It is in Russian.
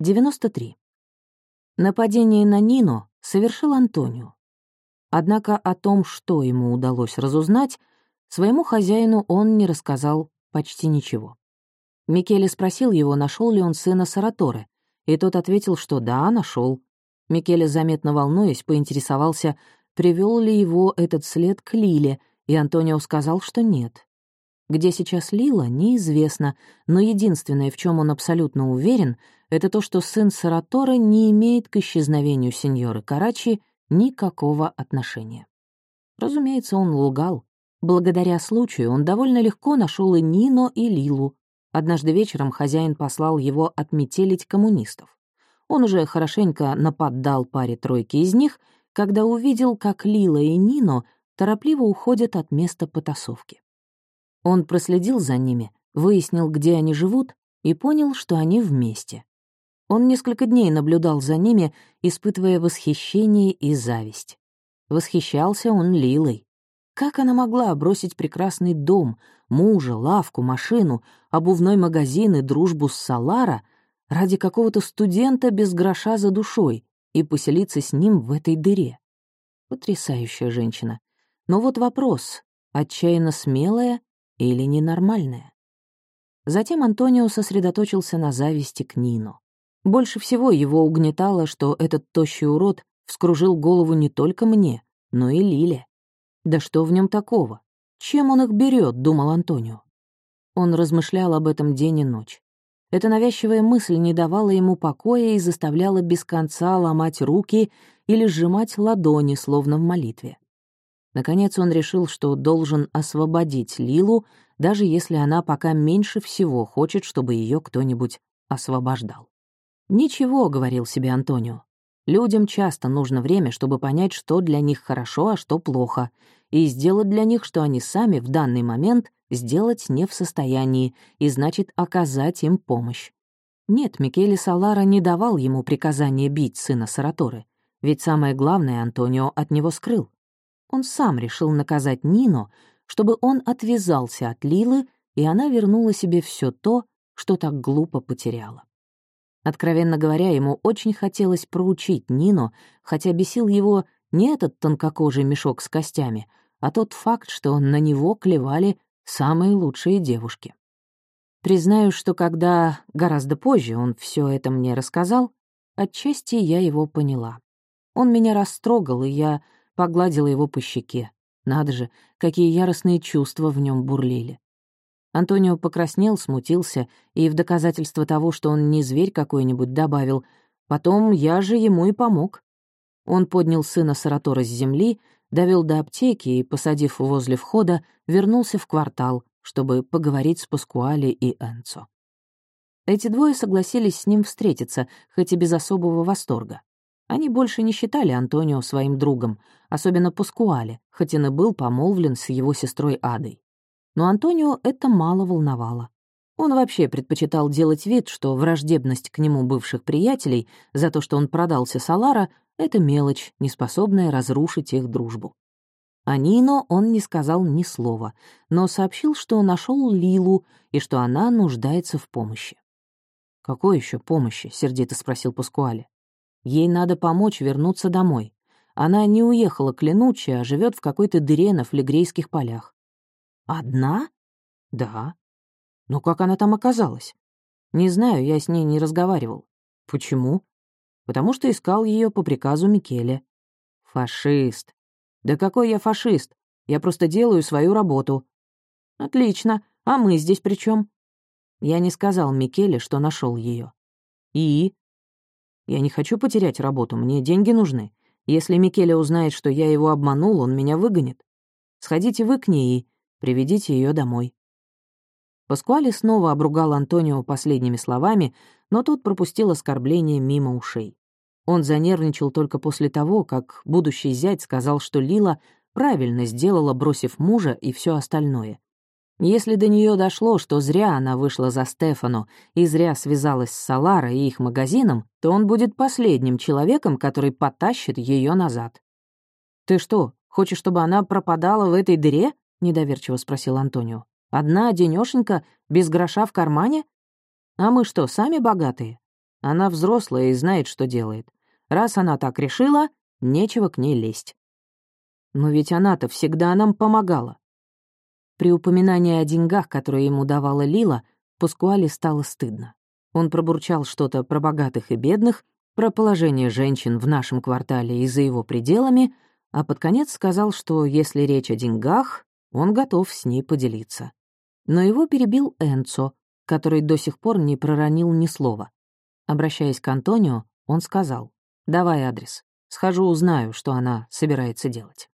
93. Нападение на Нину совершил Антонио. Однако о том, что ему удалось разузнать, своему хозяину он не рассказал почти ничего. Микеле спросил его, нашел ли он сына Сараторы, и тот ответил, что да, нашел. Микеле, заметно волнуясь, поинтересовался, привел ли его этот след к Лиле, и Антонио сказал, что нет. Где сейчас Лила, неизвестно, но единственное, в чем он абсолютно уверен, это то, что сын Сараторы не имеет к исчезновению сеньоры Карачи никакого отношения. Разумеется, он лгал. Благодаря случаю он довольно легко нашел и Нино, и Лилу. Однажды вечером хозяин послал его отметелить коммунистов. Он уже хорошенько наподдал паре тройки из них, когда увидел, как Лила и Нино торопливо уходят от места потасовки. Он проследил за ними, выяснил, где они живут, и понял, что они вместе. Он несколько дней наблюдал за ними, испытывая восхищение и зависть. Восхищался он Лилой. Как она могла бросить прекрасный дом, мужа, лавку, машину, обувной магазин и дружбу с Салара ради какого-то студента без гроша за душой и поселиться с ним в этой дыре? Потрясающая женщина. Но вот вопрос, отчаянно смелая или ненормальное. Затем Антонио сосредоточился на зависти к Нину. Больше всего его угнетало, что этот тощий урод вскружил голову не только мне, но и Лиле. Да что в нем такого? Чем он их берет, думал Антонио. Он размышлял об этом день и ночь. Эта навязчивая мысль не давала ему покоя и заставляла без конца ломать руки или сжимать ладони, словно в молитве. Наконец он решил, что должен освободить Лилу, даже если она пока меньше всего хочет, чтобы ее кто-нибудь освобождал. «Ничего», — говорил себе Антонио. «Людям часто нужно время, чтобы понять, что для них хорошо, а что плохо, и сделать для них, что они сами в данный момент сделать не в состоянии, и значит, оказать им помощь. Нет, Микеле Салара не давал ему приказания бить сына Сараторы, ведь самое главное Антонио от него скрыл. Он сам решил наказать Нино, чтобы он отвязался от Лилы, и она вернула себе все то, что так глупо потеряла. Откровенно говоря, ему очень хотелось проучить Нино, хотя бесил его не этот тонкокожий мешок с костями, а тот факт, что на него клевали самые лучшие девушки. Признаю, что когда гораздо позже он все это мне рассказал, отчасти я его поняла. Он меня растрогал, и я погладила его по щеке. Надо же, какие яростные чувства в нем бурлили. Антонио покраснел, смутился и в доказательство того, что он не зверь какой-нибудь, добавил «Потом я же ему и помог». Он поднял сына Саратора с земли, довел до аптеки и, посадив возле входа, вернулся в квартал, чтобы поговорить с Паскуали и Энцо. Эти двое согласились с ним встретиться, хоть и без особого восторга. Они больше не считали Антонио своим другом, особенно Паскуале, хоть он и был помолвлен с его сестрой Адой. Но Антонио это мало волновало. Он вообще предпочитал делать вид, что враждебность к нему бывших приятелей за то, что он продался Салара, — это мелочь, неспособная разрушить их дружбу. О Нино он не сказал ни слова, но сообщил, что нашел Лилу и что она нуждается в помощи. «Какой еще помощи?» — сердито спросил Паскуале. Ей надо помочь вернуться домой. Она не уехала к Ленуччи, а живет в какой-то дыре на флегрейских полях. Одна? Да. Но как она там оказалась? Не знаю, я с ней не разговаривал. Почему? Потому что искал ее по приказу Микеле. Фашист. Да какой я фашист? Я просто делаю свою работу. Отлично. А мы здесь при чем? Я не сказал Микеле, что нашел ее. И? Я не хочу потерять работу, мне деньги нужны. Если Микеле узнает, что я его обманул, он меня выгонит. Сходите вы к ней и приведите ее домой». Паскуали снова обругал Антонио последними словами, но тот пропустил оскорбление мимо ушей. Он занервничал только после того, как будущий зять сказал, что Лила правильно сделала, бросив мужа и все остальное. Если до нее дошло, что зря она вышла за Стефану и зря связалась с Салара и их магазином, то он будет последним человеком, который потащит ее назад. «Ты что, хочешь, чтобы она пропадала в этой дыре?» — недоверчиво спросил Антонио. «Одна денёшенька, без гроша в кармане? А мы что, сами богатые?» Она взрослая и знает, что делает. Раз она так решила, нечего к ней лезть. Но ведь она-то всегда нам помогала. При упоминании о деньгах, которые ему давала Лила, Пускуале стало стыдно. Он пробурчал что-то про богатых и бедных, про положение женщин в нашем квартале и за его пределами, а под конец сказал, что если речь о деньгах, он готов с ней поделиться. Но его перебил Энцо, который до сих пор не проронил ни слова. Обращаясь к Антонио, он сказал, «Давай адрес. Схожу, узнаю, что она собирается делать».